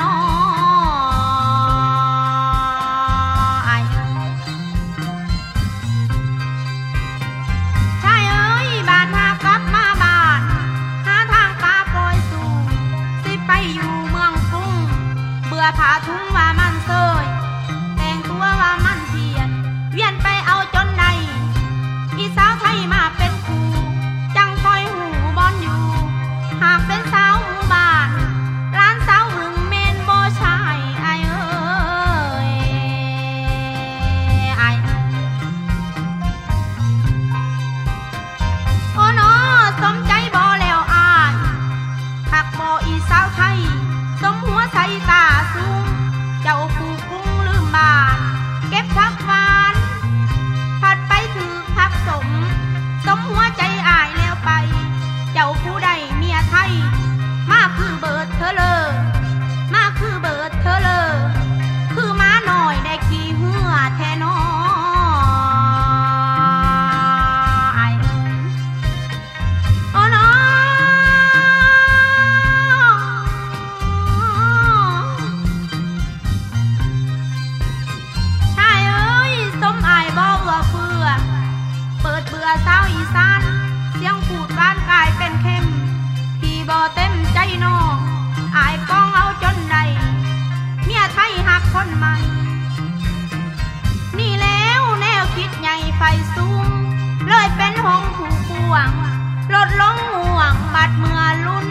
นออายเอ้ยชายเอ้ยบาดหากลับมาบานหาทางป่าปล่อยสู่สิไปอยู่เมืองกรุง เบื่อผาถุงว่ามันเซยแต่งตัวว่ามันเพียน เวียนไปเอาจนในอีสาวไทยมาเป็นครูจังคอยหูบอลอยู่ หากเป็นสา บ่อีสาวไทยสมหัวใสตา เปิดเบื่อสาวอีสานเสียงพูดบ้านกายเป็นเข้ม พี่บ่เต็มใจนองอายกองเอาจนใดเมียไทยหักคนใหม่นี่แล้วแนวคิดใหญ่ไฟสูง เลยเป็นหงผูกปวงลดลงห่วงบัดเมื่อลุ่น